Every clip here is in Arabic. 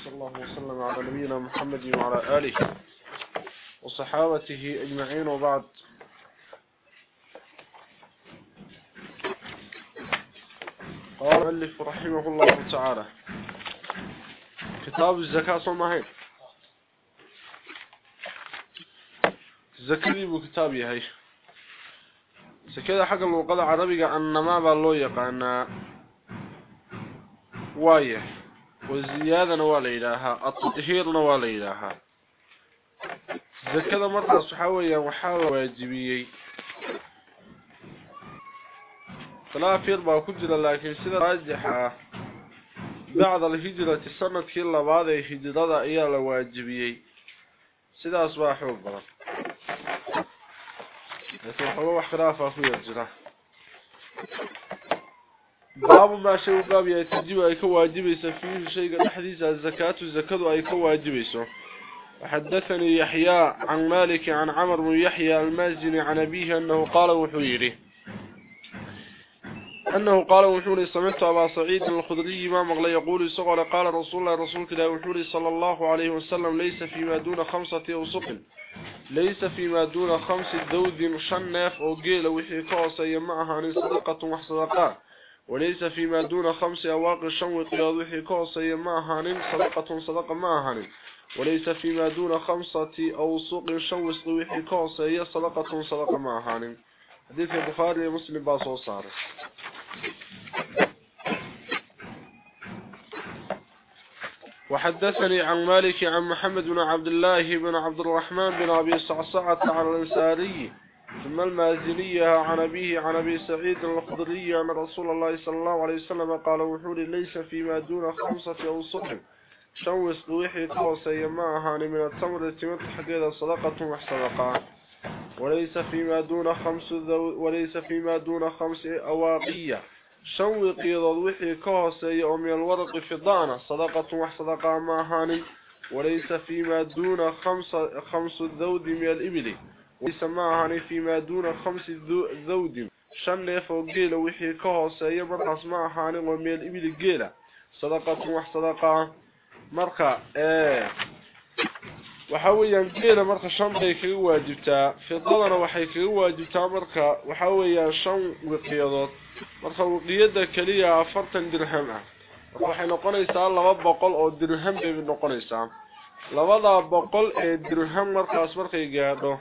وصلى الله وسلم على نبينا محمد وعلى آله وصحابته أجمعين وبعد. قال المؤلف رحمه الله تعالى كتاب الزكاة صمهين الزكاة بكتابي هاي. زكاة حق اللغة العربية أنما بالله يقعنا وايه. وزيادة والإلهة التطهير والإلهة زكاة مرة صحوية وحاول واجبية. خلافير با كجرا لكن سيدة راجحة. بعد الهجرة السنة كلا بعد الهجرة baa xoog badan laakiin waxooga wax khilaafa ku yar jira u baab yahay tajibu ay ka waajibayso fiihi shayga dhexdiisa zakaatu zakadu ay ka waajibayso وحدثني يحيى عن مالك عن عمر بن يحيى المازني عن أبيه أنه قال وحيره. أنه قال وحوري سمعت أبا سعيد الخضري ما مغلى يقول سقر قال رسول الله رسول كلا وحوري صلى الله عليه وسلم ليس فيما دون خمسة أوسق. ليس فيما دون خمس ذود شنف أو قيل وحي كوسي معها صدقة وحصدقاء. وليس فيما دون خمس أواق شنوق وحي كوسي معها صدقة صدقة معها وليس فيما دون خمسة أوسق شنوق وحي كوسي صدقة صدقة معها حديث البخاري ومسلم باصو صار. وحدثني عن مالك عن محمد بن عبد الله بن عبد الرحمن بن أبي صعصعة عن الأنساري ثم المازنية عن أبيه عن أبي سعيد الخضري عن رسول الله صلى الله عليه وسلم قال وحولي ليس فيما دون خمسة أو صحب شوس ويحي توسي معها من التمر تمت حقيقة صدقة وحصدقة وليس فيما دون خمس ذو وليس فيما دون خمس أواقية. شوقي ضوحي كوسي من الورق في الضانة صدقة وحصدقة معهاني وليس فيما دون خمس خمس ذود من الإبل. وليس معهاني فيما دون خمس ذود. شن نفو قيل وحي كهوسا يمرقص معهاني وميل إبل قيل صدقة وحصدقة مرقى إيه. وحاويا قيل مرقى شن ضيك واجبتا. في الظلن وحيك واجبتا مرقى وحاويا شن وقيادات مرقى وقيادة كليا فرطا درهمة. وحين قنيسة الله بابا قل أو درهم بابن قنيسة لبدا بقل ادرهم إيه مرقى اسمرقى قيادو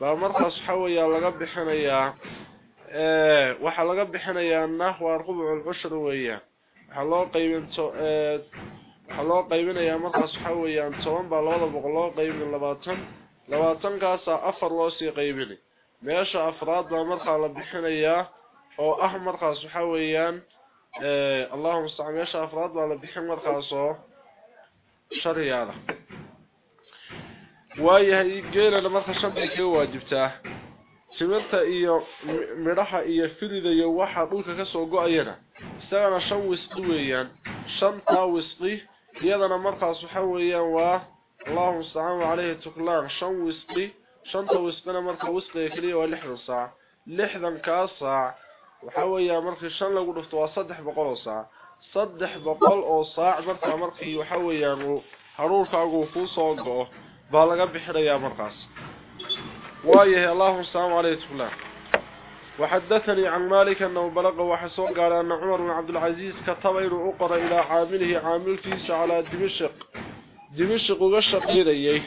baa markaas waxa weeyaan laga bixinayaa ee waxa laga bixinayaa nahwa rubucul ushr weeyaan waxa loo qaybinto ee waxaa loo qaybinayaa markaas waxaa weeyaan toban baa labada boqol loo qaybin labaatan labaatankaasa afar loo sii qaybinay meesha afraad baa markaa la bixinayaa oo ah markaas waxaa weeyaan allahuma mustacaan meesha afraad baa la bixin markaas oo shariyaada waayahay geelana marka shan bay kaga waajibtaa timirta iyo midhaha iyo firida iyo waxa dhulka kasoo go-ayana isagana shan wisqi weeyaan shantaa wisqi iyadana markaas waxa weeyaan waa Allahu musta'an alayhi tuklaan shan wisqi shanta wisqina marka wisqiga kaliya waa 60 saac 60 ka saac waxa weeyaan markii shan lagu dhufto waa 300 oo saac 300 oo saac marka markii waxa weeyaan haruurkaagu ku soo go'o baa laga bixinayaa markaas. Waayahay Allahu musta'an alayhi tuklaan وحدثني عن مالك أنه بلغ وحسون قال أن عمر بن عبد العزيز كتب إنه أقر إلى عامله عامل كيس على دمشق. دمشق وغشق إليه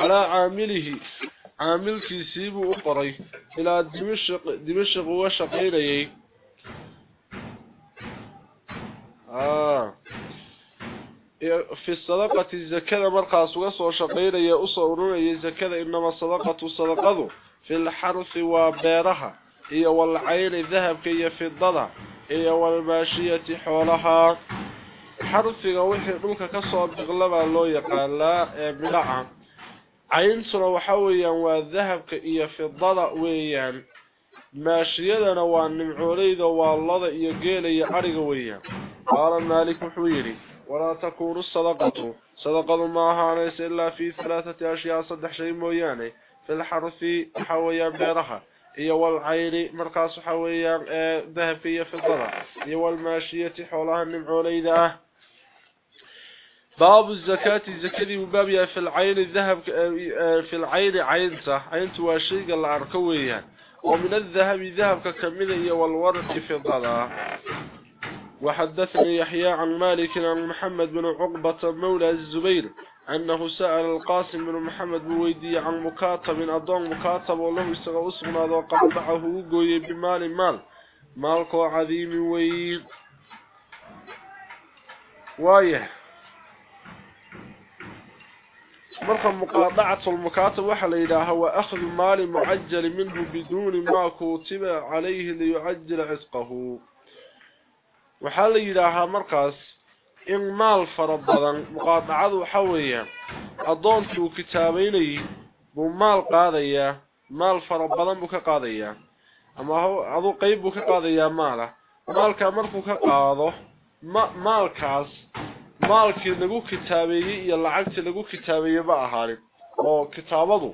على عامله عامل كيسيب أقر إلى دمشق دمشق وغشق إليه آه. في الصدقة الزكاة مرقص وغشق إليه أصورون الزكاة إنما الصدقة صدقته في الحرث وبيرها. هي والعين ذهب كي في الضلع. هي والماشية حولها. حرث وحي دولك كسو بغلبا لو يقال لا بلعا عين سنة وحويا والذهب كي في الضلع ويان ماشيتنا والنمعوليد والله يقيل يعرق ويان قال مالك محويري ولا تكون الصدقة. صدقة معها ليس إلا في ثلاثة أشياء صدح شيء موياني. في الحرث حويا بيرها. هي والعين مرقاس حويا ذهبية في الضرع. هي والماشية حولها النمعوليدة باب الزكاة الزكاة وبابها في العين الذهب في العين عينته عينته وشيء العركوية ومن الذهب ذهب ككمله والورق في الضلاع وحدثني يحيى عن مالك عن محمد بن عقبة مولى الزبير أنه سأل القاسم بن محمد بويدي عن مكاتب أضون مكاتب وله يستغى أسغنا وقال معه قوي بمال مال. مالكو عظيم ويد وايه. مرخى مقاطعة المكاتب وحل إلى هو أخذ مال معجل منه بدون ما كتب عليه ليعجل عزقه وحل إلى مركز إن مال فربضا مقاطعة حوية أضونك كتابيني بمال قاضية مال فربضا بك قاضية أما هو أضو قيب بك قاضية ماله مالك مركو كقاضه maalkaas maalkii lagu kitaabeeyey iyo lacagtii lagu kitaabeeyey ba ahaanin oo kitaabadu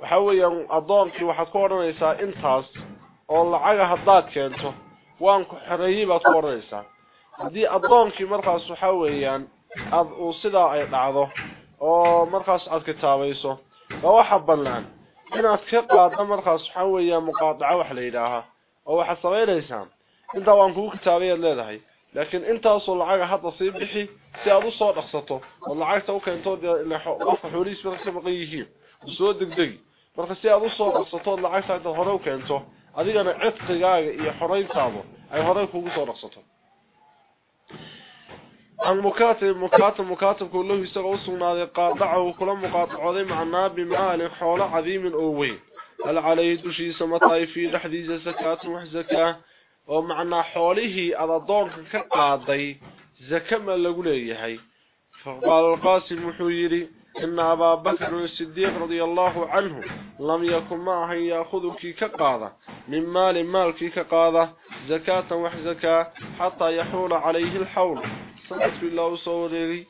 waxa weeyaan adoonkii waxaad ku odhanaysaa intaas oo lacaga haddaad keento waan ku xoreeyey baad ku odhanaysaa haddii adoonkii markaas waxa weeyaan ad uu sidaa ay dhacdo oo markaas aad kitaabayso waa waxa bannaan inaad ka qaaddo markaas waxa weeyaan muqaadaco wax la yidhaahaa oo waxaad samaynaysaa intaa waan kugu kitaabayaad leedahay laakiin intaasoo lacaga hadda sii bixi si aad u soo dhaqsato oo lacagta u keento qofka xoolihiis marka ka maqan yihiin soo degdegi marka si aad u soo dhaqsato lacagta inta hore u keento adigana cidqigaaga iyo xoreyntaadu ay hore kugu soo dhaqsato عن مكاتب مكاتب كله يسغى وسغناده قاطعه كل مقاطعوده معنا بمال حول عظيم أو وين هل عليه دشي سمطاي في دحديزه زكاه وحزكاه oo macnaa xoolihii aad adoonka ka qaaday zaka ma lagu leeyahay faqaal alqaasim wuxuu yidhi ina abaa bakrin sidiiq radia allahu canhu lam yakun maahan yaakhudukii ka qaada min maali maalkii ka qaada zakaatan wax zakaa xataa yaxuula calayhi alxawl sanadku ilaa usoo wareegay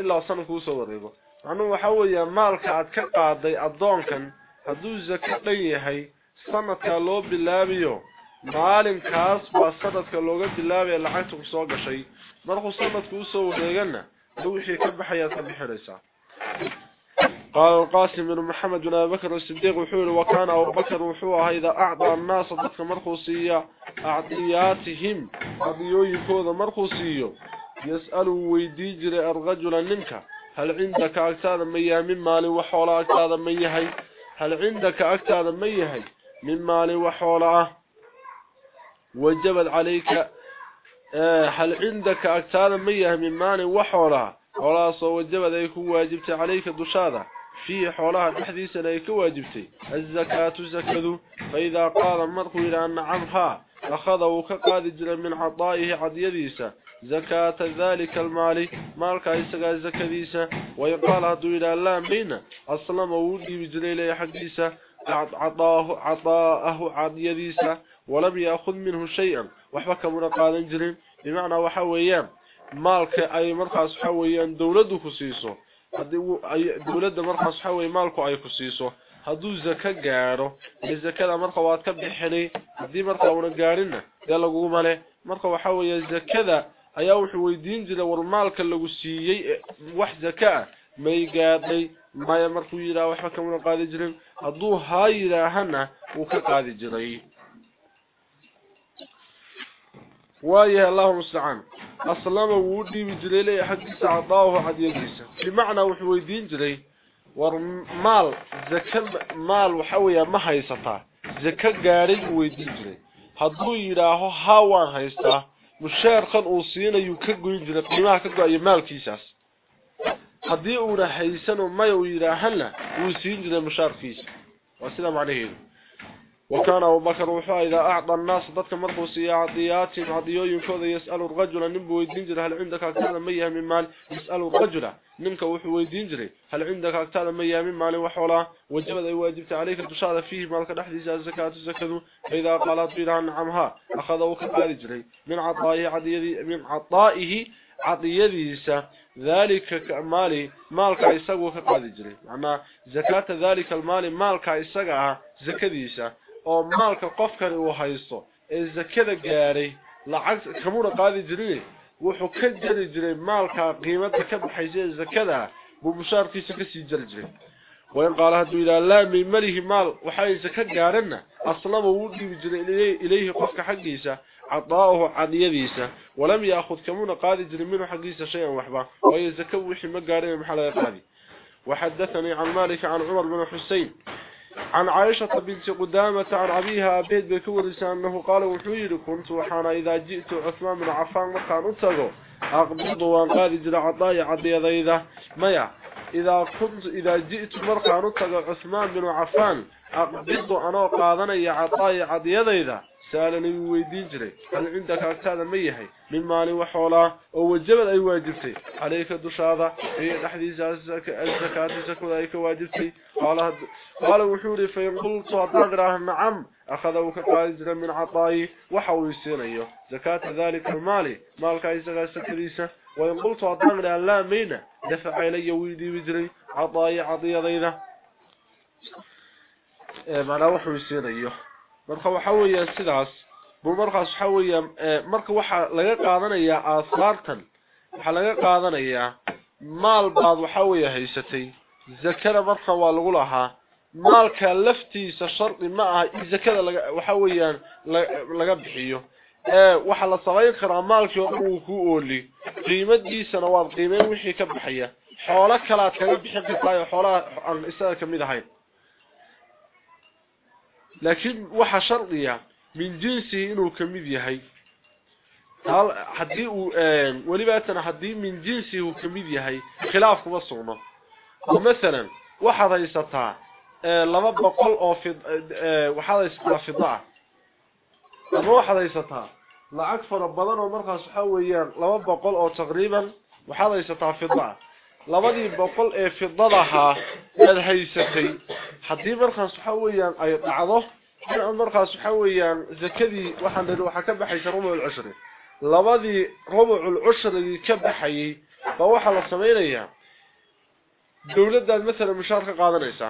ilaa sanadku usoo wareego macnuhu waxa weeyaa maalka aad ka qaaday addoonkan hadduu zaka dhan yahay sanadkaa loo bilaabiyo maalinkaas baa sanadka looga bilaabaya lacagta ku soo gashay markuu sanadku u soo wareegana wixii ka baxayaa ka bixinaysaa قال القاسم بن محمد بن أبي بكر الصديق وحول وكان أبو بكر وحوها إذا أعطى الناس ضدك مرخوصية أعطياتهم. قضيوي كوذا مرخوصية يسألوا ويديجر الرجل منك. هل عندك أكتاد مياه من مالي وحولا أكتاد ميهي هل عندك أكتاد ميهي من مالي وحولا وجبت عليك هل عندك أكتاد مياه من مالي وحولا خلاص وجبت يكون واجبت عليك دشادة في حولها تحديثا يكون واجبتي الزكاة زكذو فإذا قال مرق إلى أن عمها أخذه كقاد جل من عطائه عديديسا زكاة ذلك المال. مالك يسقى زكديسا ويقال هدو إلى اللام بين أصلا وودي بجليل حديثا عطاه عطاءه عديديسا ولم يأخذ منه شيئا. وحبك من قال جرين بمعنى وحويان maalka ay markaas waxa weeyaan dawladdu dawladda markaas waxa weeye maalku ay ku siiso hadduu zaka gaadho ee zakada marka waad ka bixinay haddii marka una gaadhinna dee laguguma leh marka waxa weeye zakada ayaa wuxuu weydiin jiray war maalka lagu siiyey wax zaka ah. May gaadhay maya markuu yidhaha waxba kamuna qaadi jirin. Hadduu haa yidhaahana uu ka qaadi jiray. Waayahay allahu mustacaan aslama wuu dhiibi jiray ilaa xaqiisa cadaahu cadiyadiisa bimacnaa wuxuu weydiin jiray war maal zaka maal waxa weeyaa ma haysataa. Zaka gaaray uu weydiin jiray. Hadduu yidhaaho haa waan haystaa. Mushaarkan uu siinayu ka goyn jiray qiimaha ka go'ayo maalkiisaas. Haddii uuna haysano maya uu yidhaahana wuu siin jiray mushaarkiisa. Waa sida macnaheedu وكان أبو بكر وحا إذا أعطى الناس ضدك مرقوسية عطياتهم عطيوين كوذا يسأل الرجل نمبو ويدينجر هل عندك أكتال مياه من مال؟ يسأل الرجل. نمك وحو ويدينجر هل عندك أكتال مياه من مال؟ وحولا وجبت أي واجبت عليك التشارة فيه مالك نحدث الزكاة الزكاة فإذا قالت بنا نعمها أخذوا كبارجري من عطائه عطيه من عطائه عطيديسا ذلك مالي مالك يسقوا كقادجري معنى زكاة ذلك المال مالك يسقها زكديسا oo maalka qofkani uu haysto ee zakada gaaray lacag kamuna qaadi jirin wuxuu ka jari jiray maalka qiimada ka baxaysa zakada buu mushaarkiisa ka sii jari jiray. وين قال هدو إلى لا من مله مال وحايس كجارنا أصلا ودي بجري إليه قفك حقيسة عطاؤه عن يديسة ولم يأخذ كمون قاد جري منه حقيسة شيئا وحبا ويزكوح مقارين محلى هذه وحدثني عن مالك عن عمر بن حسين عن عائشة بنت قدامة عن أبيها أبيت بكورسة أنه قال وحوير كنت وحانا إذا جئت عثمان بن عفان مكان أتغو أقبض وانقاد جري عطايا عدي ذا ميا إذا كنت إذا جئت مرقى نتقى عثمان بن عفان أقبض أنا قادني عطاي عديديدا سألني ويدين جري. هل عندك أكتاد ميهي من مال وحولا؟ ووجبت أي واجبتي؟ عليك دشاذا في الحديث الزكاة سكو ذلك واجبتي. قال, قال وحوري فإن قلت أطاقراه نعم أخذه كقائد من عطائي وحول السينية زكاة ذلك المال مالك أي زكاة سكريسة وإن قلت لا مين دفع إلي ويدي بجري عطائي عطية ذيذا معنى وحول السينية marka waxa weeyaan sidaas buu markaas waxa weeyaan marka waxa laga qaadanayaa aasaartan waxa laga qaadanayaa maal baad waxa weeyaa haysatay zakada marka waa lagu lahaa maalka laftiisa shardi ma aha in zakada laga waxa weeyaan laga bixiyo ee waxa la sameyn karaa maalkii uu ku ooli qiimadiisana waa qiimeyn wixii ka baxaya xoolo kala kaga bixin kartaa xoolaha aan isaga kamid ahayn لكن وحا شرطيا من جنسه إنه كميديا هاي هل حديه ولباتنا حديه من جنسه كميديا هاي خلافه بصونا ومثلا وحا ريستا آه، لما بقل أو في آه، آه، وحا ريستا في لما وحا ريستا لا أكثر ربضان ومرخص حويا لما بقل أو تقريبا وحا في فضاء labadii boqol ee fidadaha aad haysatay hadii markaas waxa weeyaan ay dhacdo in markaas waxa weeyaan zakadii waxaan dhiri waxa ka baxaysa rubucul ushri labadii rubucul ushri ka baxayay ba waxa la sameeynaya dawladda mesela mushaar ka qaadanaysa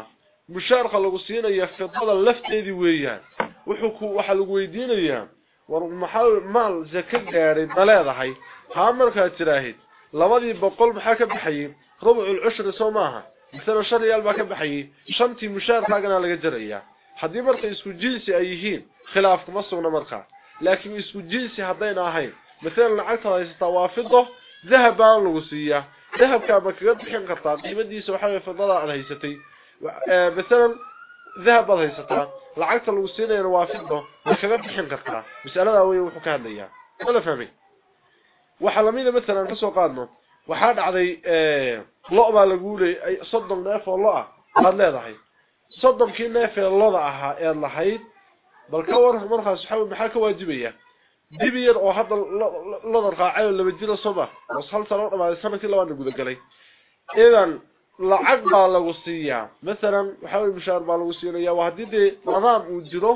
mushaarka lagu siinayo fidada lafteedii weeyaan wuxuu ku waxa lagu weydiinayaa war maxaa maal zakad gaaray baleedahay ha markaa tiraahid labadii boqol maxaa ka baxayay ربع العشر سو ماها مثلا شر ريال باك بحي شنتي مشار حقنا لا جريا حدي مرق اسو جنسي ايهين خلاف مصرنا مرقا لكن اسو جنسي حدين اهين مثلا لعقته توافضه ذهب ان ذهب كابك قد خن قطا قيمتي سو خوي فضل على هيستي آه، مثلا ذهب الهيستا لعقته لوسينا يوافده وشرب خن قطا مسألة وهي وحكاليه ولا فهمي. وحلمينا مثلا فسو قادمه. Waxaa dhacday lo baa lagu leeyay soddon neef oo lo ah aad leedahay soddonkii neef ee loda ahaa ee lahayd bal ka war markaas waxa maxaa ka waajibaya dibi yar oo hadda loda raacay oo laba jiro soma oo hal sano dhamaaday sanadkii labaad guda galay idan lacag baa lagu siiyaa مثلا waxa weey mushaar baa lagu siinayaa waa hadii de nidaam uu jiro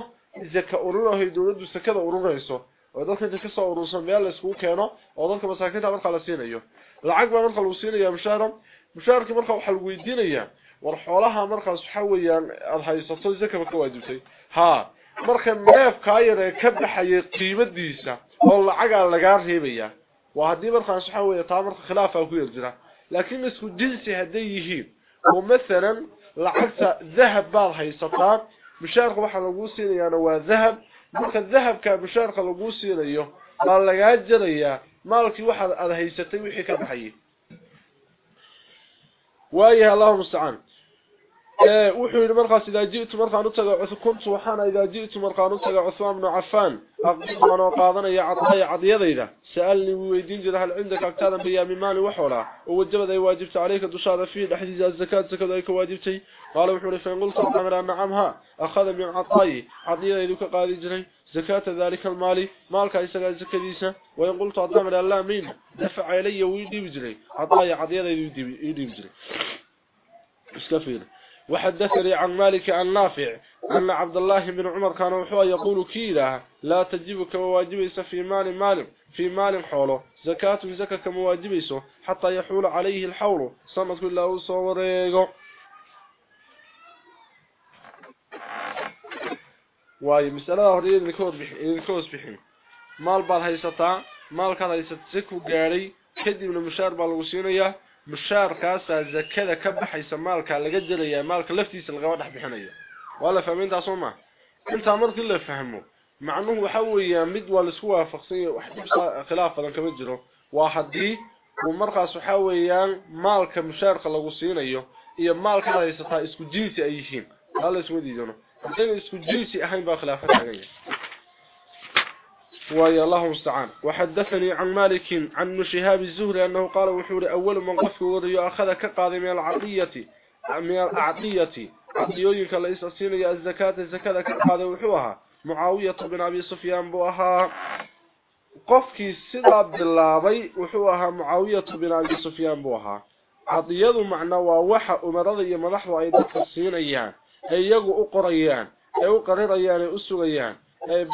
zaka ururahay dawladdu sakada ururayso oo dadka inta ka soo urursan meel la isku keeno oo dadka masaakiinta marka la siinayo lacag baa marka lagu siinayaa mushaar mushaarka marka waxa lagu weydiinayaa war xoolaha markaas waxa weeyaan aad haysato zakaba ka waajibtay ha marka neefka yar ee ka baxay qiimadiisa oo lacag laga reebaya waa hadii markaas waxa weeye taa marka khilaaf ku jira laakiin isku jinsi haday yihiin oo mesela lacagta dahab baad haysataa mushaarka waxa lagu siinayaa waa dahab marka dahabka mushaarka lagu siinayo baa laga jarayaa مالكي واحد على هيستي وحي كبحي وايه اللهم استعان إيه، وحي المرخص إذا جئت مرخان أتقع عثكم سبحان إذا جئت مرخان أتقع عثمان بن عفان. أقضي من وقاضنا يا عطايا عضي يضي له سألني ويدين جل هل عندك أكتادا بيا من مال وحولا. وجبت ذي واجبت عليك دشارة فيه لحديد الزكاة زكاة ذيك واجبتي قال وحولي فإن قلت أمر أمعامها أخذ من عطايا عضي يضي قال قاضي زكاة ذلك المال مالك إساق زكاديسة وإن قلت أمر الله مين دفع إلي ويدي بجري. عطاي عطية يدي بجري. اسكفير وحدثني عن مالك عن نافع أن عبد الله بن عمر كان وحوى يقول كيلا لا تجيبك مواجبيس في مال مال في مال حوله. زكاة زكاة كمواجبيس حتى يحول عليه الحول. سنة كله صوريقه واي مساله هري الكود بخي الكود بخي مال بال هيستا مال كان هيستا سكو غاري كدي من مشار بالو سينيا مشار كذا زكدا كبخيس مالكا لغا جليا مالكا لفتيس القوا دخ بخنيا ولا فاهمين دا سوما انت امرك كله فهمه مع معنوه حويا مد ولا سوا فخصيه واحد خلاف فلان كمجرو واحد دي ومرخص حويا مالكا مشارقه لغو سينيو iyo maal ka haysta isku jiidi ay yihiin hal isku diidano hadii isku jinsi ahayn baa ويا الله مستعان وحدثني عن مالك عن شهاب الزهري أنه قال وحوري أول من قفك وريو أخذ كقاضي من العطية من العطية. عطيوينك ليس السينية الزكاة الزكاة كقاضي وحوها. معاوية بن أبي سفيان بوها. bilaabay wuxuu ahaa mucaawiyatu bin abi sufyaan buu ahaa cadiyadu macna waa waxa umarada iyo madaxdu ay iyagu u qorayaan ee u qarirayaan ee u sugayaan ee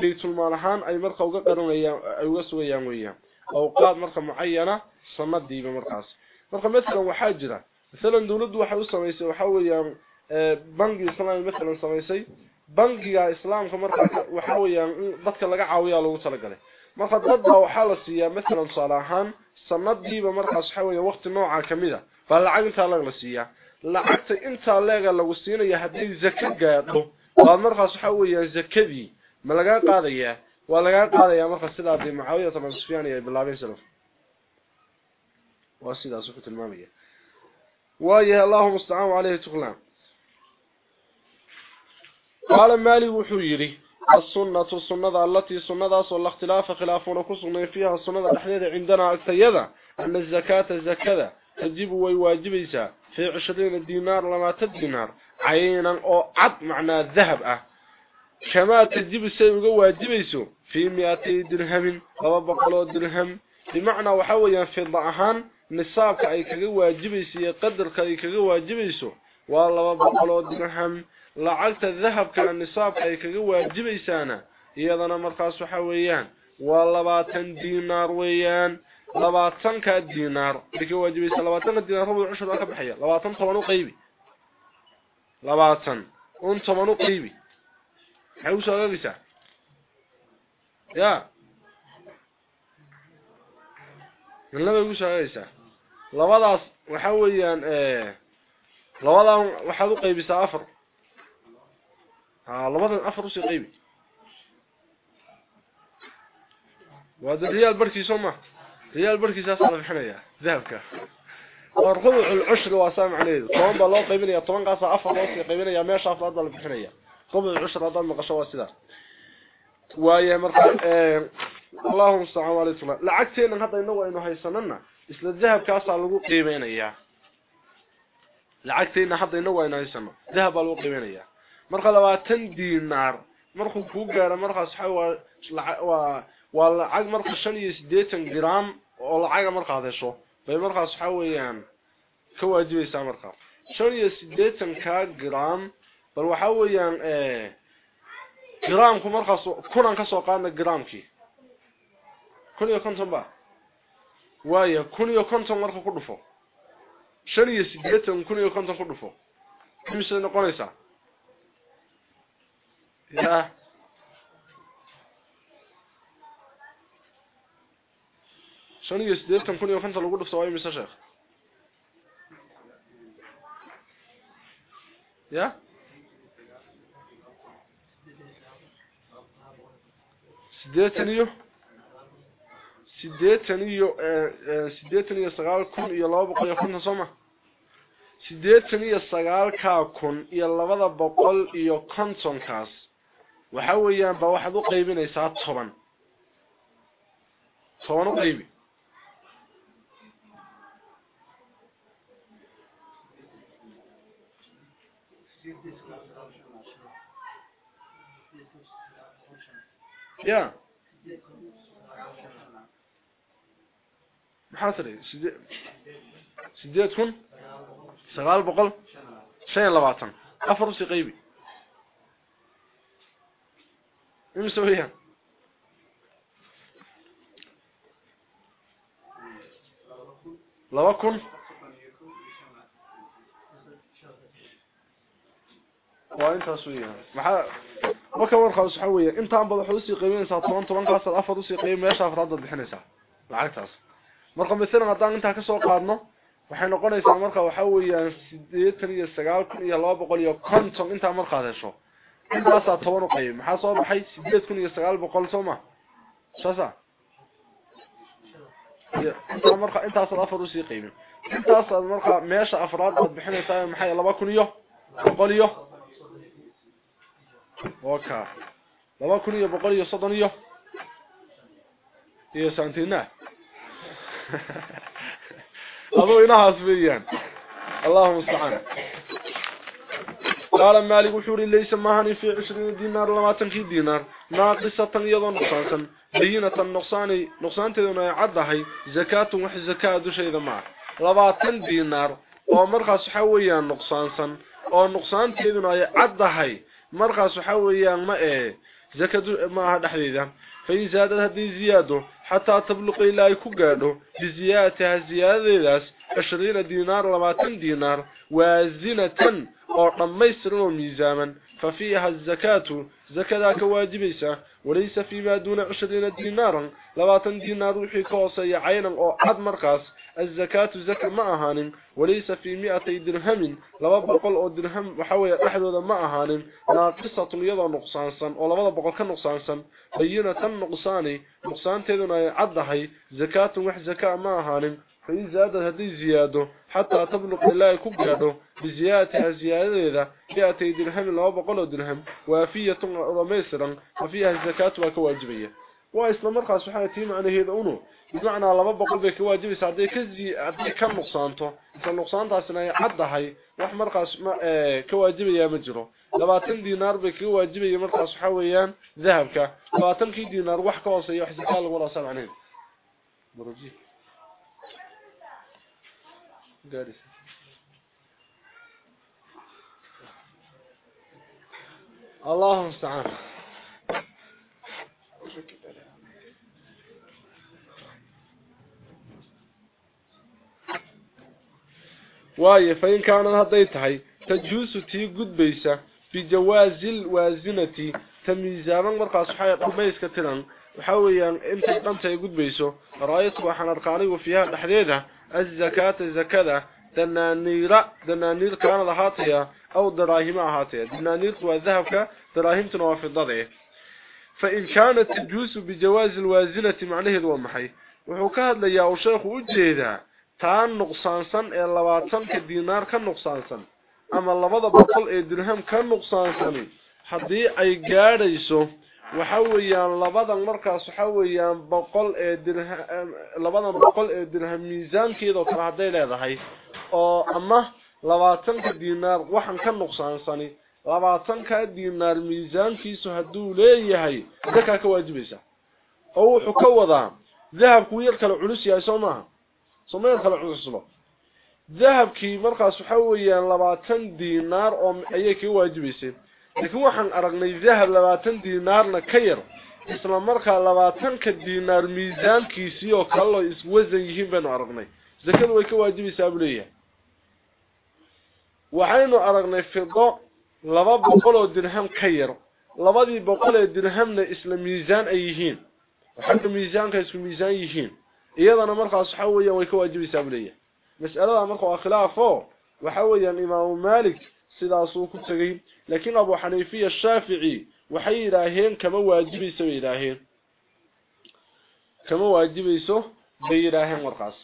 baytulmaal ahaan ay marka uga qarinayaan ay uga sugayaan weeyaan awqaad marka mucayana sanadiiba markaas marka mesela waxaa jira mesela dawladdu waxay u samaysay waxa weeyaan bangi islaami mesela samaysay bangiga islaamka marka waxa weeyaan dadka laga caawiyaa lagu talagalay marka dadba waxaa la siiyaa mesela tusaale ahaan sanadiiba markaas waxa weeyaan waqti nooca kamida baa lacag intaa laga siiyaa لعقت انت لاغه لو سينيا حدي زكه غادو وان مره يا زكدي ما لغا قاديا وا لغا قاديا مره سدا دي معاويه تمام سفيان يا بلاوي سلف واسيدا سكت الماميه ويا الله مستعان عليه تغلام قال مالي وحيري السنة السنة التي سنة صلى الاختلاف خلافون كسرنا فيها السنة الحديدة عندنا اكتيدة أن الزكاة الزكاة تجيب ويواجب إيسا في عشرين دينار لما تدينار عينا أو عد معنى الذهب أه. كما تجب السيء واجبيسو في مئتي درهم أو بقلو درهم. بمعنى وحويا في الضعهان نصابك أي كغا واجبيسي قدرك أي كغا واجبيسو. والله بقلو درهم. lacagta dahabka nisaabka ay kaga waajibaysaana iyadana markaas waxa weeyaan waa labaatan diinaar weeyaan لباتن كا دينار. ديكي واجبي سلباتن دينار ربو عشر أكا بحيا لباتن طبانو قيبي لباتن ان طبانو قيبي حيو سوى قيسا يا. من لبا يقول سوى قيسا لباتن وحويا لباتن وحادو آه. قيبي سافر لباتن أفر. آه، سي قيبي وهذا الريال بركي سوما. ريال بركي ساسا بخنيا ذهبك. ورقوا العشر واسامع عليه. طون با لو قيبنيا طون قاس افر وسي قيبنيا ميشا افضل بخنيا قبل العشر هذا مقشوا سدا وايه مرخ اللهم صل على سيدنا لعقتين هذا إنه انه هيسننا isla dahabkaas lagu qiimeynaya lacagteena hadda inoo waa inoo haysan dahab lagu qiimeynaya marka labaatan diinaar markuu ku gaaro markaas waxa waa waa lacag marka 85 gram marka hesho bay markaas waxa weeyaan ka waajibaysaa marka 85 ka gram bal waxa weeyaan ee gramku markaas kunan ka soo qaadna gramki kun iyo konton ba waaya kun iyo konton marka ku dhufo 85 kun iyo konton ku dhufo imisa noqonaysaa يا شنو يسديرتم كل يوم كنت لو قلت سواي مس شيخ يا سديتنيو سديتنيو سديتنيو سغال كن iyo 200 kun soma sideetan iyo sagaalka kun iyo labada boqol iyo kontonkaas waxa weeyaan ba waxaad u qaybinaysaa toban toban u qaybi ya maxaa tiri sideed sideed kun sagaal boqol shan iyo labaatan afar usii qaybi imse weeyaan kun marka warqa waxa weeye intaan bad wuxuu sii qiimeynaysaa 10 10 kaas afar u sii qiimeeyay meesha afraad bixinaysaa lacagtaas marka midalan hadaan inta ka soo qaadno waxay noqonaysaa marka waxa weeyaan 89 iyo 200 iyo konton inta marka hesho intaas 10 u qiimeey maxaa soo baxay 8900 soma sasa inta marka intaas afar u sii qiimeey intaas marka meesha afraad baad bixinaysaa maxay 2000 iyo 100 iyo وكا لما كن يبقى لي صدنيه هي سنتين اظن انها سبيان اللهم استعان قال مالك وحوري ليس ماهني في عشرين دينار لما تنكي دينار ناقصة يضا نقصانسا بينة النقصان نقصان تدونا عدهي زكاة وحي زكاة دو شيء معه لباتن دينار ومرخص حويا نقصانسا nuqsaanteeduna ay caddahay markaas waxa weeyaan ma ee zakadu ma aha dhaxdeeda fay zaadad hadii ziyaado hatta tabluq ila ay ku gaadho biziyataha ziyadadeedas 20 dinar 20 dinar waazinatan oo dhamaystiran oo miisaaman ففيها الزكاة زكاة كواجبيسة وليس فيما دون 20 دينارا لباتن دينار وحي كوصي عينا أو عد مرقاس الزكاة زكاة ما أهان وليس في 200 درهم. لبا بقل أو درهم وحاوية أحدودا ما أهان ناقصة يضا نقصانسا. أو لبا بقل كنقصانسا. بينة نقصاني. نقصان تيدنا عدهي. زكاة وح زكاة ما أهان فإن زادت هذه زيادة. حتى تبلغ الله كبجاده بزيادة زيادة إذا يأتي درهم. لو بقول درهم. وفية رميسرا. وفيها الزكاة وكواجبية. وإسلام مرقى سبحانه تيم عنه هذا أنه بمعنى لما بقول بك واجبي سعدي كزي عدي كم نقصانته. فالنقصان تاسنا عدهي وح مرقى كواجبية مجره لباتن دينار بك واجبية مرقى سحويان ذهبك. لباتن كي دينار وح كواسي وحزكال الله سبحانه عنه برجيه جالس الله المستعان واي فإن كان هذي تحي تجوز تي قدبيسة في جواز الوازنة تميزانا مرقى صحيح قميس كتران وحاويا انت قمت يقدبيسو رأيت وحن أرقاني وفيها تحديدها الزكاة الزكاة دنانير دنانير كان هاتيا أو دراهم هاتيا دنانير وذهبك دراهم تنوافضه فإن كانت تجوز بجواز الوازنة معناه ذو محي وحكاد ليا وشيخ وجهدا تان نقصانسن ee 20 dinar ka nuqsaansan ama labada boqol ee dirham ka nuqsaansan hadii ay gaadhayso waxa weeyaan labadan markaas waxa weeyaan boqol ee dirham labadan boqol ee dirham miisaankeedo kala haday leedahay oo ama 20 dinar waxan ka nuqsaansani 20 ka dinar miisaankiisu haduu leeyahay dadka ka waajibaysa oo wuxuu ka wadaa dahabku yar kala culus yahay Soomaa Soomaa kala culus dahabkii markaas waxa weeyaan 20 dinar oo ayay ka waajibaysay laakiin waxaan aragnay dahab 20 diinaarna ka yar isla markaa 20 ka diinaar miisaankiisii oo kale loo iswasan yihiin baan aragnay zakadu way ka waajibaysaa buleeyahay waxaynu aragnay fido 200 oo dirham ka yar labadii boqol ee dirhamna isla miisaan ay yihiin waxa miisaanka isku miisaan yihiin iyadana markaas waxa weeyaan way ka waajibaysaa buleeyahay mas'alada markaa waa khilaafo waxa weeyaan imaam Malik sidaasuu ku tagay laakiin Abu Hanifa Shaafici waxay yiraahdeen kama waajibayso yiraahdeen kama waajibayso bay yiraahdeen markaas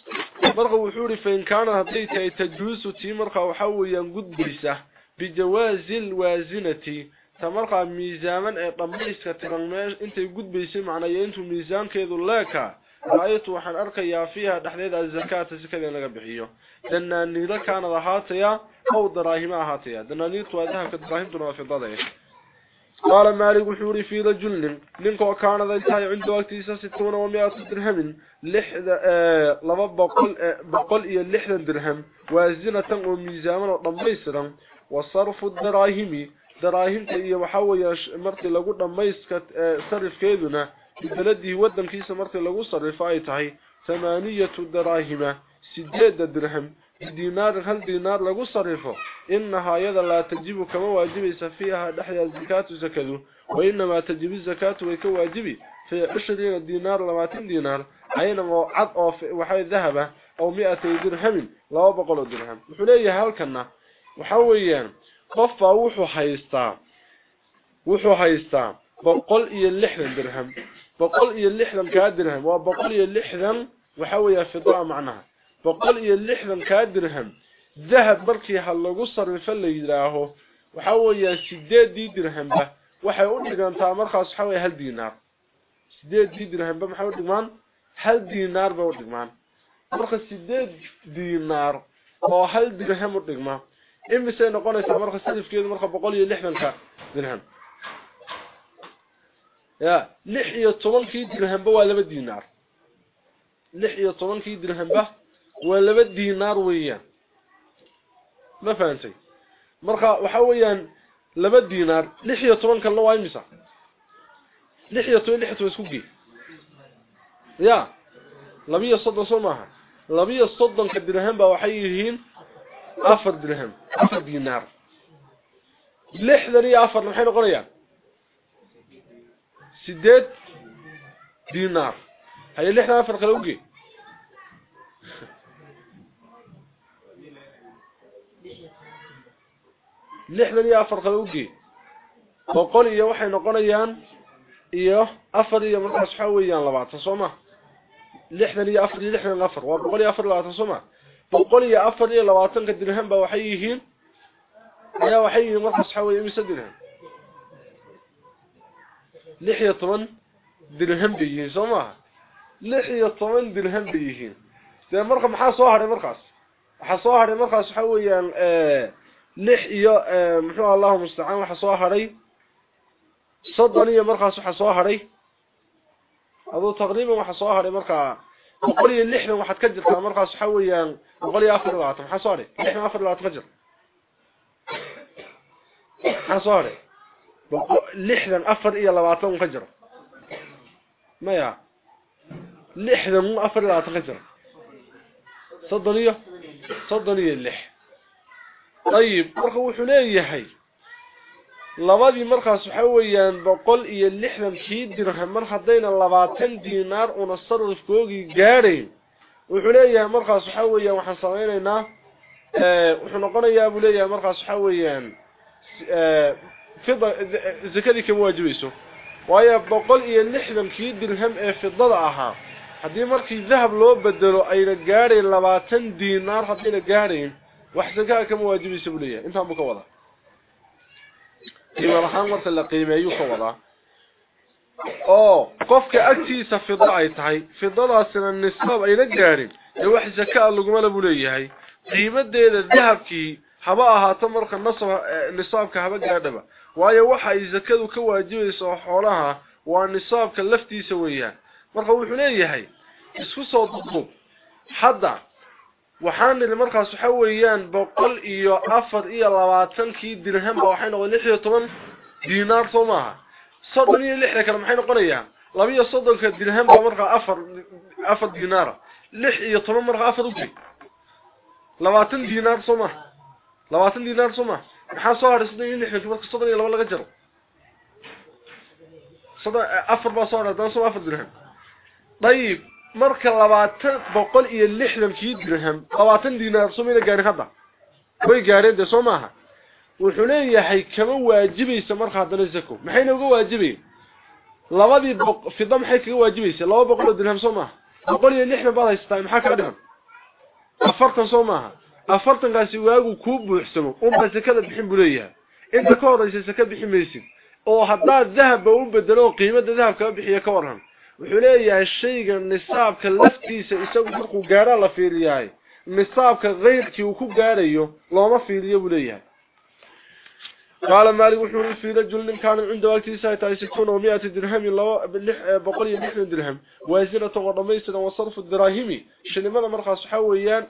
marka wuxuu ri feen kaana haday tahay tajuusu tii marka waxa weeyaan gudbaysa bijawaazil waazinati tamarqa miisaaman ee dhamayska tiran meel intay gudbaysay macnaheedu intuu miisaankeedu leeka waxaan arkayaa fiha dhaxdeeda zakata zakada laga bixiyo danaanida kaana lahaataya aw daraahima ahaataya danaanidu waa dahabka daraahimtuna waa fidada قال مالك وحوري في رجل نينكو كان ذا انتهى عنده وقتيسا ستون ومئة درهم لحظة آه لما بقل آه بقل إيا لحظة درهم وازنة وميزاما وضميسرا وصرف الدراهم دراهم تأيي وحاوية مرتي لقود ضميسك آه صرف كيدنا. ببلده ودن كيسا مرتي لقود صرف آيتهي ثمانية دراهم سديد درهم دينار هل دينار لغو صرفه إنها يدا لا تجب كما واجبي فيها دحيا الزكاة زكاة وإنما تجب الزكاة ويكو واجبي في عشرين دينار لماتين دينار. أينما عد أو وحي ذهبة أو مئة درهم. لا بقول درهم. وحليه هالكنا وحويان قفا وحو حيستا. وحو حيستا. فقل إيا اللحظم كادرهم وبقول وبقل إيا اللحظم وحاوية فضاء معناها. فقل إيا اللحظم كادرهم ذهب بركي هلو قصر الفلي إذراهو وحاوية سداد دي درهم به وحاول لقان تامر خاص حاوية هل دينار؟ سداد دي درهم به محاول لقمان هل دينار به ودقمان مرخ سداد دينار. وهل درهم ودقمان إمسا نقول إيا مرخ السلف كيد مرخ بقل إيا كادرهم ya 16 kii dirham ba waa laba diinaar 16 kii dirham ba waa laba diinaar weeyaan ma fahantay marka waxa weeyaan laba diinaar 16 kan loo imisa 16 16 isku gee ya labiyo soddon soo maaha labiyo soddonka dirham baa waxay yihiin afar dirham afar diinaar lixdan iyo afar maxay noqonayaan kale ugee lixdan iyo afar kale ugee boqol iyo waxay noqonayaan iyo afar iyo markaas waxa weeyaan labaatan soo ma lixdan iyo afar iyo lixdan afar waa boqol iyo afar labaatan soo ma boqol iyo afar iyo labaatanka dirham ba waxay yihiin ayaa waxay yihiin markaas waxa weeye imise dirham لحية طبعاً درهم بيهين سماها لحية طبعاً درهم بيهين دي مرقى محا صاهر مرقص محا صاهر مرقص حوياً آه، لحية آه، محوى الله مستعان محا صاهري صدني مرقص محا صاهري هذا تقريبا محا صاهري مرقص وقلي اللحن محا تكجر مرقص حوياً. وقلي آخر الوقت. محا صاري آخر الوقت تكجر محا labaatan ka jira maya lixdan afar iyo labaatan ka jira soddon iyo soddon iyo lix ayib marka wuxuu leeyahay labadii markaas waxa weeyaan boqol iyo lixdankii dirham mar haddayna labaatan diinaar una sarifkoogii gaadhayn wuxuu leeyahay markaas waxa weeyaan waxaan samaynaynaa wuxuu noqonayaa buu leeyahay markaas waxa weeyaan فضة زكدي كم واجبيسو وهي بقول اي نخدم كي درهم اي فضة أها حدي مركي ذهب لو بدلو أي رغاري 20 دينار حدي رغاري وحدك كم واجبيسو بلية؟ إنت ابو كودا اي رحمه الله القيمه اي كودا أو قفك أكتي سفضه اي تحي فضة سنة النسب أي رغاري لو إيه حد زكاء لو ما بليه قيمة ديده ذهبكي حبا أها تمرخ النصب آه، النصابك حبا غادبه waayo waxa ay zakadu ka waajibayso xoolaha waa nisaabka laftiisa weeyaan marka wuxuu leeyahay isku soo dudub hadda waxaan markaas waxa weeyaan boqol iyo afar iyo labaatankii dirham ba waxay noqon lix iyo toban diinaar soo maaha soddon iyo lixda kale maxay noqonayaan laba iyo soddonka dirham ba markaa afar afar diinaara lix iyo toban markaa afar ugey labaatan diinaar soo maaha labaatan diinaar soo maaha maxaa soo hadhay soddon iyo lixdanki marka soddon iyo laba laga jaro soddon afar baa soo hadhay haddana soo afar dirham dayib marka labaatan boqol iyo lixdankii dirham labaatan diinaar somayna gaarin hadda way gaareen dee soo maaha wuxuu leeyahay kama waajibaysa marka haddana zako maxayna uga waajibayn labadii fida maxay kaga waajibaysa laba boqol oo dirham soo maaha boqol iyo lixdan baad haysataa maxaa kaa dhiman afartan soo maaha afartankaasi waagu kuu buuxsamo unbaa sakada bixin buu leeyahay inta ka horaysa saka bixi maysid oo haddaad dahabba u bedelo oo qiimada dahab kaga bixiya ka waran wuxuu leeyahay shayga nisaabka laftiisa isagu markuu gaadhaa la fiiriyahay nisaabka keyrkii uu ku gaadhayo looma fiiriyo buu قال مالك وحور في رجل كان عنده تاي 60 و100 درهم لو بقول يلح درهم وازنه ورميسنا وصرف شنمada markaas waxa weeyaan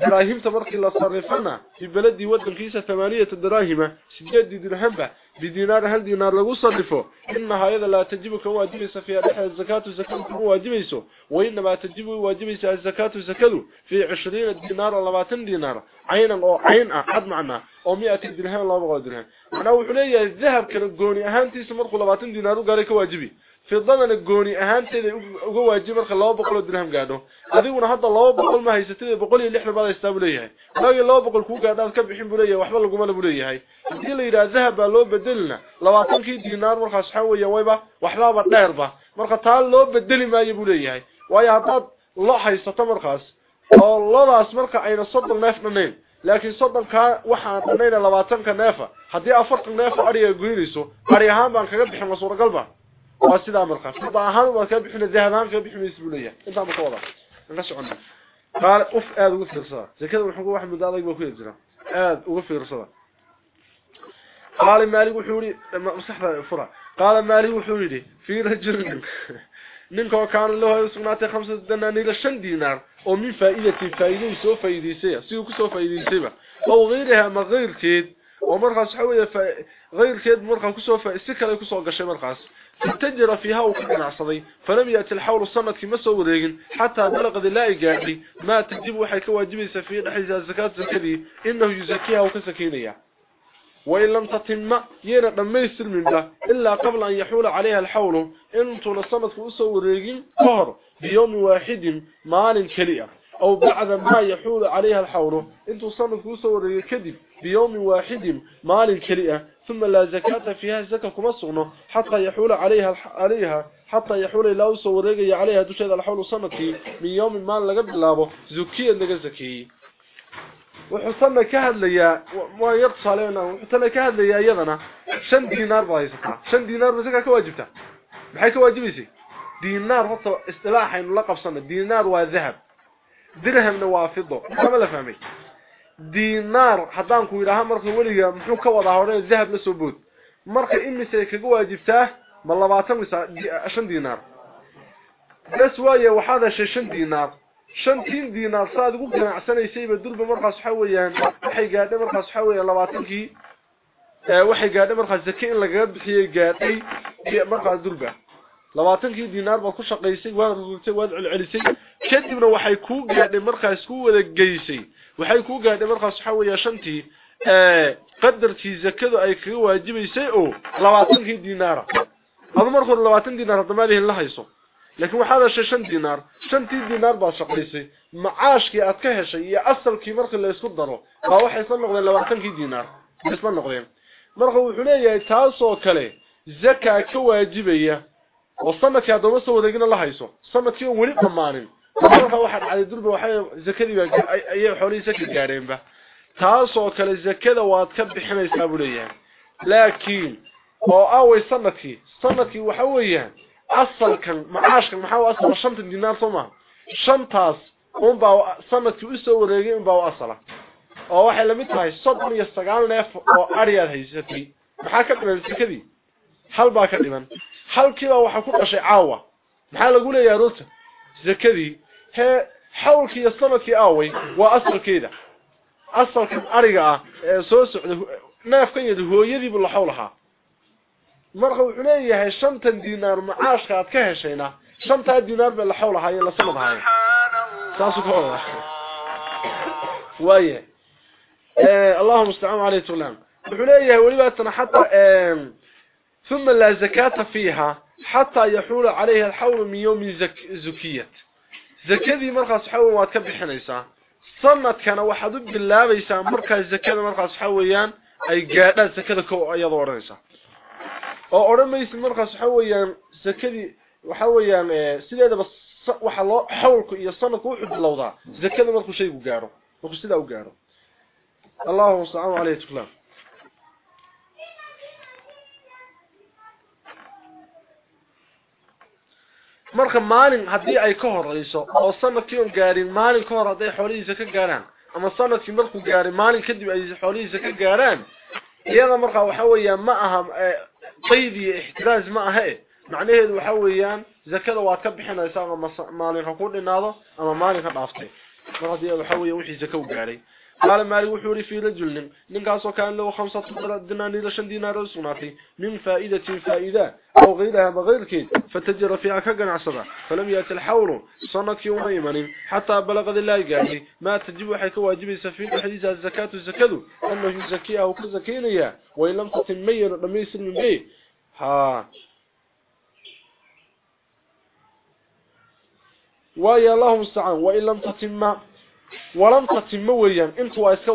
ee diraahimta markii la sarifana fi baladi wadankiisa 8 diraahima 8 dirhamba بدينار هل دينار لغو صرفه؟ إنها إذا لا تجب كواجبس في رحلة الزكاة الزكاة كواجبسه وإنما تجب واجبس الزكاة الزكاة في عشرين دينار ولا باتن دينار عينا أو عين أحد معنا أو مئة درهم الله بغض درهم. أنا وحلية الذهب كان قوني أهانتي سمرق لباتن دينار وقال كواجبي في في ضمن الجوني اهانتي أو واجب مره 200 درهم غادو اديغنا حتى 200 ما هيستيد 400 بالا استابليه لاقي 200 كو غادان كبخين بوليه واخبل لوما بوليه دي لا يرا ذهب لو بدلنا 200 دينار مره حاوي يا ويبا واخلابا دهربا مره تا لو بدل ما يبوليه وايا طب لو هيستو خاص الله لوداس مره اينا صدق ناس منين. لكن صدق كان وحان لو 200 كنيفه حدي افرق نيفه أريا غيريسو أريا هان بان كغبخين مسوره قلبه. وسيده مرخه طبعا هم ما كان بيحنا ذهبان كان بيحمي اسبوليه انت ما توضح الناس عنا قال أوف آد وفرصه زي كذا وحنقول واحد من ذلك بوكو يجرى آد وفرصه قال مالي وحوري لما مسح فرع. قال مالي وحوري في رجل من كان له سنه 5 دنانير شن دينار. أو من فائدة فائدة سو فائديسه سو كسو فائديسه أو غيرها ما غير كيد. ومرخص حوية غير كيد مرخص كسو فائسي كلي كسو غشاي مرخص. تجر فيها وكنعصدي فلم يأتي الحول الصنة كما سوريغن حتى بلغ ذي لا قادي ما تجيب وحي كواجبي سفير حيث الزكاة الكذي إنه يزكيها وكسكينيها وإن لم تتم ينا دميستر من ده إلا قبل أن يحول عليها الحول إنتو لصنة كسوريغن كهر بيوم واحد مال كليئة أو بعد ما يحول عليها الحول انتو صنف كسوريغن كذب. بيوم واحد مال كليئة ثم لا زكاة فيها زكاة كما حتى يحول عليها عليها حتى يحول إلا وصوريقي عليها دوشيد الحول صنتي من يوم المال لقد لابه زكية لقى زكي. وحسنا كهد ليا ما يرتصى لنا وحسنا كهد ليا يضنا شن دينار بايستا شن دينار بزكاة كواجبتا بحي كواجبيسي دينار حتى استلاحا لقب صنة دينار وذهب درهم نوافضه. كما لا فهمي دينار حدان bood marka imise kaga waajibtaa ma 20 mise 5 dinar bas waaye waxaad heshay 5 dinar 5 dinar saad ugu ganacsanaysay ba dulba markaas waxa weeyaan waxay gaadhay markaas waxa weeyaan 20kii ee waxay gaadhay markaas zaki in laga bixiyay gaadhay markaas dulba 20kii dinar ba ku shaqaysay waad rugtay waad celcelisay kadibna waxay ku gaadhay markaas ku wada geysay waxay ku gaadhay markaas waxa weeyaa shantii ee qadarkii zakadu ay kaga waajibaysay oo 20kii diinaar adu markuu 20 diinaar damaadii la hayso laakiin waxa la shan diinaar shantii diinaar baa shaqaysay macaashkii aad ka heshay iyo asalkii markii la isku daro baa waxay soo noqdeen 20kii diinaar isma noqdeen marka wuxuu leeyahay taas oo kale zaka ka waajibaya oo sanadkii adooma soo wareegina la hayso sanadkii weli dhamaanin marka waxa dhacday durba waxay zakadii ay xoolihiisa ka gaareenba taas oo kale zakada waad ka bixinaysaa buu leeyahay laakiin oo away sanadkii sanadkii waxa weeyaan asalkan macaashkan maxaa asal shanta diinaar soo maaha shantaas un baa sanadkii u soo wareegay un baa asala oo waxay la mid tahay soddon iyo sagaal neef oo ariyaad haysatay maxaa ka dhiman zakadii hal baa ka dhiman halkiiba waxa ku dhashay caawa maxaa lagu leeyahay runta zakadii هي حولك يا سنك يا آوي واصل كده اصل كم ارجع آه، سو سخده ناف كان يد هويدي بلا حولها. مره وحنيه هي شمتن دينار معاشك اد كهشينا شمتا دينار بلا حولها يا لسمد هاي تاسفوا ويه اللهم استعان عليه تولان وحنيه وليباتنا حتى ثم لا زكاة فيها حتى يحول عليها الحول من يوم زك زكية. زك زكية زكذي مرخص حول واتكبحنيسا صنت كان واحد باللابيسا مركز زكاة مرخص حويان أي قادة زكاة كو أيضا ورنيسا oo oranaysa markaas waxa weeyaan zakadii waxa weeyaan sideedaba waxa loo xawlku iyo sanadku wuxuu bilowdaa zakada markuu shaygu gaaro markuu sidaa u gaaro Allahu alayhi wa sallam marka maalin hadii ay ka horeyso oo sanadkii uu gaarin maalin ka hor haday xoolihiisa ka gaaraan ama sanadkii markuu gaarin maalin kadib ay xoolihiisa ka gaaraan iyada marka waxa weeyaan ma aha qayd iyo ma aha macnaheedu waxa weeyaan zakada waad ka bixinaysaa ama maalin ka ku dhinaado ama maalin ka dhaaftay mar waxa weeye wixii zaka u gaaray قال مالك وحوري في رجل نقاس كان له خمسة دنانير شن دينار سناتي من فائدة فائدة أو غيرها بغير كيد فتجر فيها كقنعصبة فلم يأتي الحور صنك يوم يمن حتى بلغ الله قال ما تجب حيث واجب سفين حديث الزكاة الزكاة. أنه يزكيها وكزكينيا وإن لم تتمين لم من بيه ها. ويا الله مستعان وإن لم تتم ولم تتم ويان إنت واسك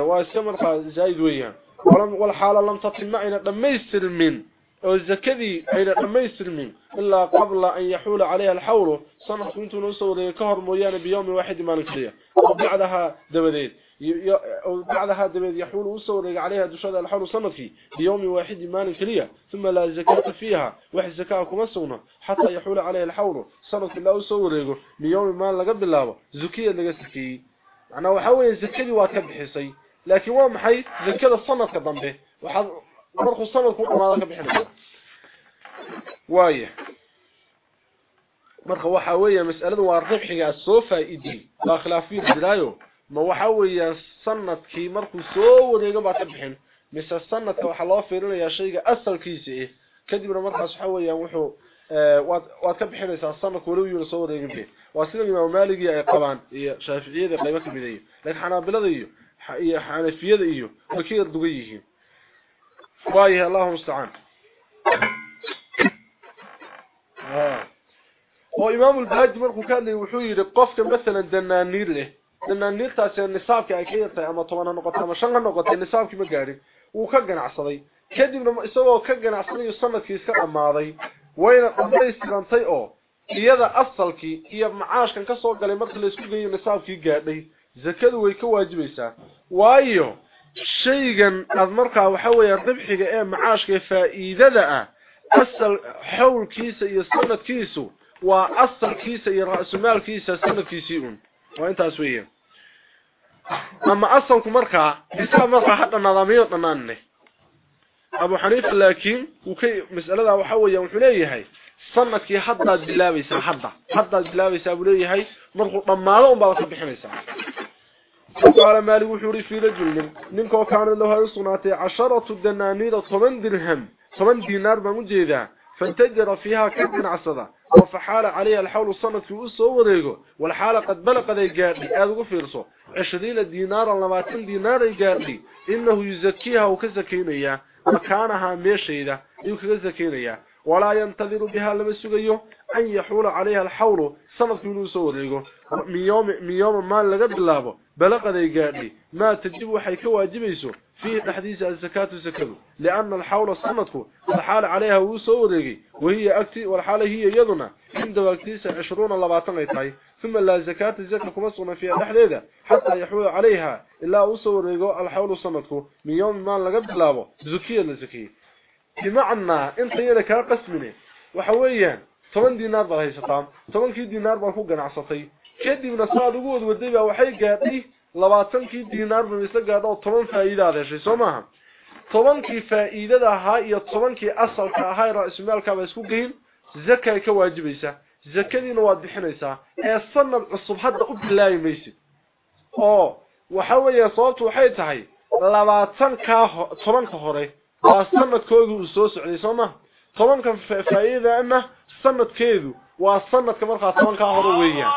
واسك مرقى زايد ويان ولم والحالة لم تتم أين دميستر من. والزكدي أين دميستر من. إلا قبل أن يحول عليها الحول. سنه كنت نسوري كهر مويان بيوم واحد ما نكليه وبعدها دبديد بعد هذا دبيد يحول وسوري عليها دشد الحر صمت في يوم واحد ما نكليه ثم لا زكاة فيها واحد زكاهكم سونا حتى يحول عليه الحور صمت لا وسوري ليوم مال لا بلاوا زكية نغسكي أنا وحول زكيه واكبحسي لكن وام حي زكاة صمت ضمبه وحض مرخ الصمت وما لا كبحنا وايه؟ مرخ وحاوية مسألة وارضح حق السوفه ايدي لا خلاف في الدرايو ma waxa weeye sanadkii markuu soo wareego baa ka bixin mise sanadka waxa loo fiirinayaa shayga asalkiisa ah kadibna markaas waxa weeye wuxuu waad ka bixinaysaa sanadku wali uu soo wareegin waa sida imaam maaligi ay qabaan iyo shaafiiciyada qaybo kamid ah laakiin xanaabilada iyo iyo xanafiyada iyo ka dugan yihiin waayahay allahumma musta'an oo imaam al-baaji markuu ka hadlay wuxuu yiri qofka mesela danaaniir leh danaaniirtaasi nisaabka ay ka yartay ama 10 noqoto ama 5 noqoto nisaabkii ma gaarin uu ka ganacsaday kadibna isagoo ka ganacsanayo sanadkii iska dhamaaday wayna dhammaystirantay oo iyada asalkii iyo macaashkan ka soo galay markii la isku geeyo nisaabkii gaadhay zakadu way ka waajibaysaa waayo shaygan aad markaa waxa weeye ribxiga ee macaashka faa'iidada ah asal xawlkiisa iyo sanadkiisu waa asalkiisa iyo ra'sumaalkiisa sanadkiisii un وانت أسوي أما أصلا كمركا اسلام مركا حتى النظامية طنانني أبو حنيف لكن وكي مسألة أو حوية وحليه هي صنك يا حدا دلاوي سا حدا حدا دلاوي سا بلوي هاي مركو طمالا ومبالك قال سا وقال مالي وحوري في لجل ننكو كان له الصناتي عشرة دنانيدة طمان درهم طمان دينار بمجيدة. فانتجر فيها كبن عصده وفحال عليها الحول الصنة في أسو وريقو والحالة قد بلق ذي قادي. هذا فيرسو 20 دينار 20 دينار قادي. إنه يزكيها وكزكينيا مكانها ميشيدا يكزكينيا ولا ينتظر بها لما سغيو أن يحول عليها الحول. سنه من سو وريغو من يوم من يوم ما لغا بلابو بلقدي غادي ما تجب وحي كواجبيسو في تحديث الزكاة الزكاة. لأن الحول سنته الحال عليها وسو وريغي وهي اكتي والحاله هي يدنا. عند وقتيس 20 20 اي تاي ثم لا زكاة الزكاة كما سنه فيها حتى يحول عليها. إلا وسو وريغو الحول سنته من يوم ما لغا بلابو زكية الزكيه بمعنى انت يلك قسمني. وحويا 10 دينار ظهر هي شطام. 10 كي دينار بان كو غنصتي جدي من صاد اوود ودي با وحي غادي 20 كي دينار ما يسا غادا 10 فائدة هشي سوما 10 كي فائدة ها يا 10 كي أصل كا هاي رأس مالك با اسكو غين زكاة كا واجبيسا زكدين وادخنيسا اي سنه الصبح حد قبل لا يمشي أو وحويا صوت وحيت هي 20 كا 10 كا هوري. وصنت كودو وسوس سوسعدي سوما طبان كان فايده اما صنت كيدو وصنت كمان خا طبان كان هودو ويهيان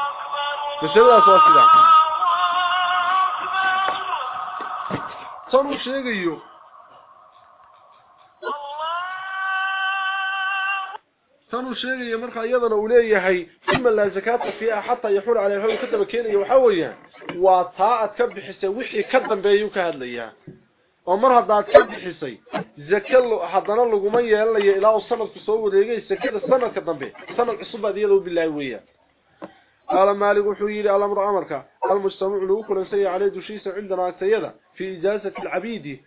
بسلا سو سيدا صنو شيغيو كانوا شيغي يا مرخا يدنا اولي هي ثم لا زكاه فيها حتى يحول عليها الحول كتب كينيا وحويا وطاعه كبحسه وخي كدنبيو كهادليا haddaad ka bixisay zakalo haddana laguma yeelanayo ilaa uu sanadku soo wareegay zakada sanadka dambe. Sanad cusub aad iyada u bilaay weeyaan. قال مالك وحيري الأمر أمرك المجتمع له كل سيء عليه دشيس عندنا أكتيدا في إجازة العبيد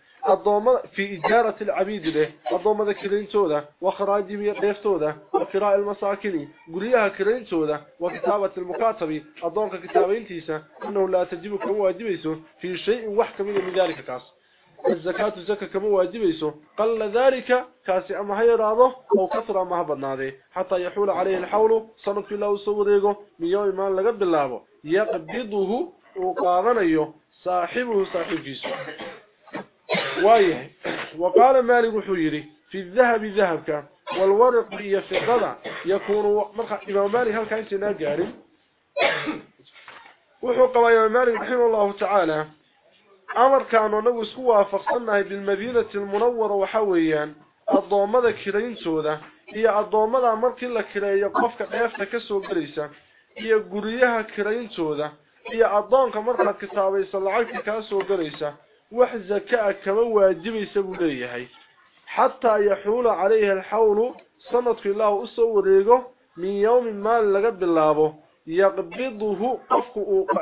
في إجارة العبيد له الضوم ذكرين تودا وخراج ميقف تودا وقراء المساكن قريها كرين تودا وكتابة المكاتب الضوم كتابين تيسا أنه لا تجب كواجبيسه في شيء وحك من ذلك كاس الزكاة زكاة كما واجبيسو قل ذلك كاسي أما هيراده أو كثر أما هبدناده حتى يحول عليه الحول صنف الله سوريغو من يوم ما لقد الله يقبضه وقاغنيه صاحبه صاحب جيسو وايه. وقال مالك حيري في الذهب ذهبك والورق هي فضة يكون مرخى إمام مالك هل كان سنة قارب وحق إمام مالك رحمه الله تعالى. أمر كانوا نوس هو أفقصنها بالمدينة المنورة وحويا الضوامة كرين سودة هي الضوامة أمر كلا كرين يقفك قيافتا كسو بريسة هي قريها كرين سودة هي الضوامة مرحة كتابي صلعك كسو بريسة وحزة كأك مواجبي سبقيها حتى يحول عليه الحول صمت في الله أسو ريقه من يوم ما لقد بالله يقبضه قفك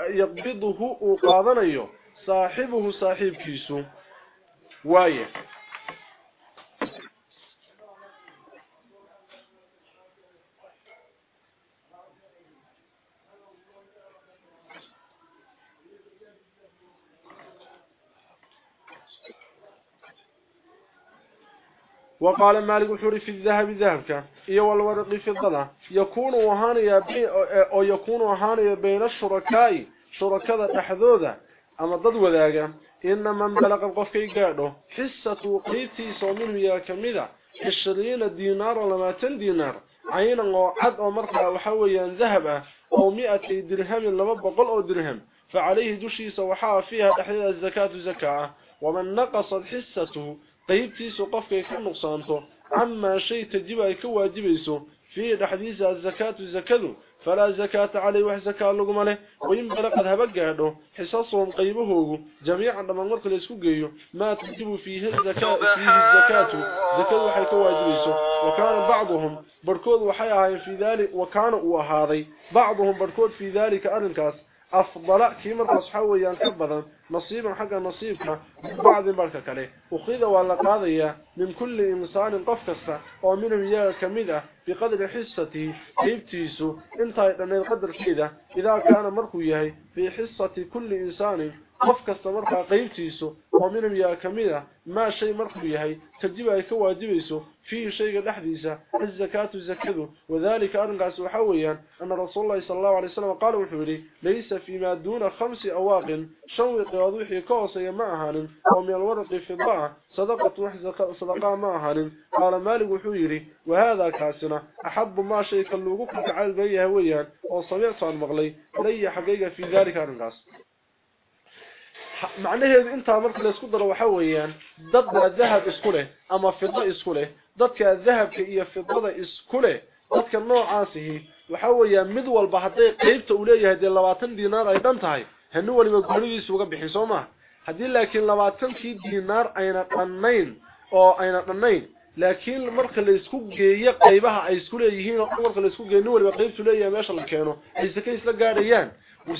يقبضه قاضنيه saaxibuhu saaxiibkiisu waaye وقال مالك وحوري في الذهب ذهبك. إيه والورق في الضلع. يكون وهانيا بين أما ضد وذاك إن من بلغ القفك يقعده حصة قيتي صومين يا كميدة عشرين دينار لما تن دينار عينا وعد ومرقى وحويا ذهب أو مئة درهم لما بقل أو درهم فعليه دشي سوحا فيها تحديد الزكاة زكاة ومن نقصت حصته qofkay ka nuqsaanto camaa shay tajib ay ka waajibayso fiihi dhexdiisa azakaatu zakadu فلا زكاة عليه وحي زكاة لقم عليه وإن بلقد هبقى قاعدة حصصهم قيبه جميعا لما نقول يسكوك قيه ما تكتب فيه الزكاة فيه الزكاة زكاة وحي كواجريسه وكان بعضهم بركوذ وحيها في ذلك وكان هو بعضهم بركوذ في ذلك أرنكاس arrinkaas أفضل كيما الرصحوة ينكبضا نصيبا حق نصيبك من بعض بركة كله. أخذ ولا قاضية من كل إنسان قفكسة ومنهم إياه كمدة بقدر حصته. كيبتيسو انت القدر كده إذا كان مركو في حصة كل إنسان qof kasta markaa qaybtiisu oo minhum yaa kamida ma shay markuu yahay kadib ay ka waajibayso fiihi shayga dhexdiisa azakaatu zakadu wadalika arrinkaas waxa weeyaan ana rasuulullaahi sallallahu alayhi wasallam qaal wuxuu yiri laysa fiima duuna khamsi awaaqin shan wiqood wixii ka hooseeya ma ahaanin oo meel warqi fidaa sadaqatu wax sadaqa ma ahaanin qaala maalig wuxuu yiri wahada kaasina ahabbu ma shay kalluugu ku gacal bayahay weeyaan oo samictu aan maqlay lay xaqiiqa fi dalika arrinkaas macnaheedu intaa marka la isku daro waxa weeyaan dad baa dahab isku leh ama fido isku leh dadka dahabka iyo fidada isku leh dadka noocaasihi waxa weeyaan mid walba hadday qaybta uu leeyahay dee labaatan diinaar ay dhan tahay hanu waliba gurigiisa uga bixin soo ma haddii laakiin labaatankii diinaar ayna dhannayn oo ayna dhannayn laakiin marka la isku geeyo qaybaha ay isku leeyihiin oo marka la isku geeyo waliba qaybtu leeyahay meesha la keeno ay zakay isla gaadhayaan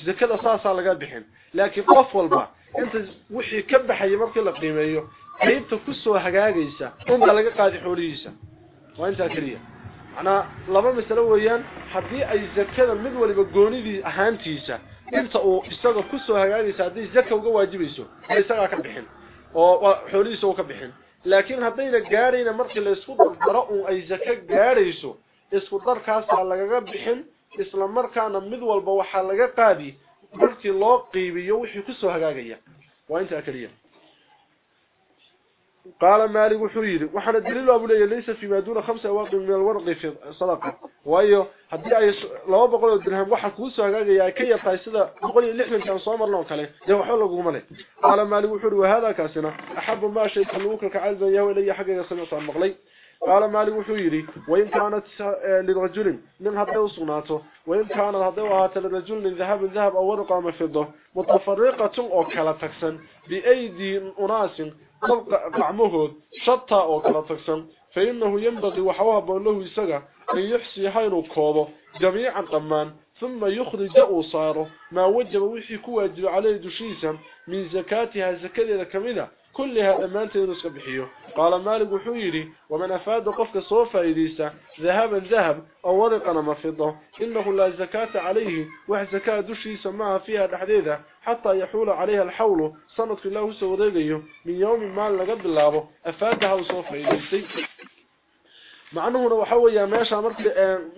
zakada saasaa laga bixin laakiin qof walba baxay markii la qiimeeyo qaybta ku soo hagaagaysa inta laga qaadi xoolihiisa waa inta kaliya ana laba mas'alo weeyaan hadii ay zakada mid waliba goonidii ahaantiisa inta uu isaga ku soo hagaagaysa hadii zakka uga waajibayso isaga ka bixin oo xoolihiisa uu ka bixin laakiin hadayna gaarayna markii la isku daro uu ay zakka gaarayso isku darkaas lagaga bixin isla markaana mid walba waxa laga qaadi markii loo qiibiyo wixii ku soo hagaagaya waa inta kaliya قال مالك وحرير وحنا الدليل ابو ليه ليس فيما دون خمسة اواق من الورق في صدقه وايو hadii ay 200 dirham waxa ku soo hagaagaya ka yaqay sida 160 kan soo marno kale de waxa lagu malay qala malik wuxuu wahada kaasina ahabbu ma shay kaluuka ka calba yahay ilaa xaqiiqa samicsan maqlay قال مالك وحيري وإن كانت لرجل من هذا وصناته وإن كانت هذا وهات لرجل من ذهب ذهب أو ورقة مفضة متفرقة أو كلا تكسن بأيدي أناس قعمه شطة أو كلا تكسن فإنه ينبغي وحواب له يسقى أن يحسي حين كوضه جميعا قمان ثم يخرج أوصاره. ما وجب وحي كواجب عليه دشيسا من زكاتها زكاة كمدة كلها أمانته نسك بحيه. قال مالك وحيري ومن أفاد قفك صوفا إليسا ذهبا ذهب أو ورقا مفضة. إنه لا زكاة عليه وح زكاة دشي سماها فيها الحديدة حتى يحول عليها الحول. صنة الله سوريقيه من يوم ما لقد الله أفادها صوفا إليسي. macnuhuna waxa weeyaan meesha markii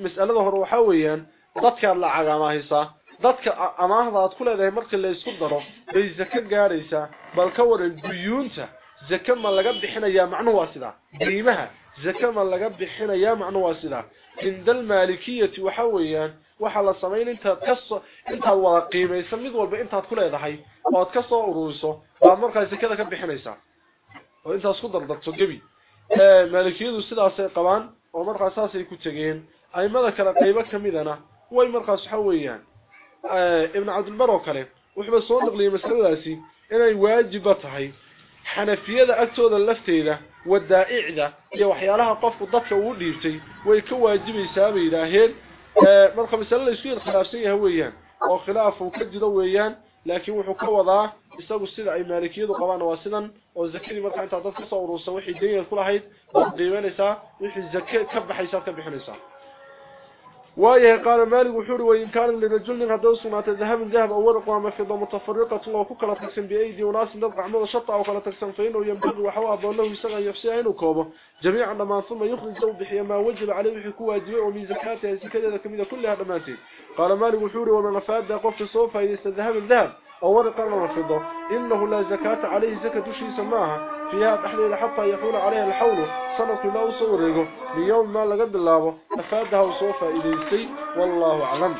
mas'alada hore waxa weeyaan dadka la cagaamahaysa dadka amaahda aad ku leedahay markii la isku daro bay zaka gaaraysaa bal ka waran duyuunta zaka ma laga bixinayaa macnuhu waa sidaa qiimaha zaka ma laga bixinayaa macnuhu waa sidaa indal maalikiyati waxa weeyaan waxa la sameeyay inta kaso inta wada qiimaysan mid walba intaad ku leedahay oo aad ka soo ururiso baa markaa zakada ka bixinaysaa oo intaas ku dardarto gabi maalikiyadu sidaasay qabaan oo markaas saasay ku tageen aymada kale qaybo kamidana way markaas waxa weeyaan آه، ابن عبد البر وكله وحب الصوت أه. نقلي مسلاسي ان اي واجب تحي حنفية اكتودا لفتيدا ودائعدا يا وحيالها قف قدك وديرتي وي كو واجب يسابي لاهيل مره آه، مسلا يصير خلافسي هويان. أو خلافه كجدا ويان. لكن و خو يسوق اسو سيده اي مالكيه قبان واسدان أو زكري مره انت دد كسو روسه وحي دين كلهيد قيمانيسا وحي زكيه كبخيسا كبخليسا وايه قال مالك وحوري وإن كان لرجل هذا سنة ذهب ذهب أو ورق ومفضة متفرقة وكل تقسم بأيدي وناس نبقى عمل شطة أو كلا تقسم فإنه ينبغي وحواه ضله يسغى يفسي عينه كوبه جميعا لما ثم يخرج ذو بحيا ما وجب عليه بحكوة واجبه ومن زكاته زكاة كميدة كلها دماتي قال مالك وحوري ومن أفاد قفت صوفة إذا استذهب الذهب. أو ورق ومفضة إنه لا زكاة عليه زكاة شيء سماها. فيها تحليل حتى يحول عليها الحول سنة ما أصوره ليوم ما لقد الله أفادها وصوفة إليسي والله أعلم.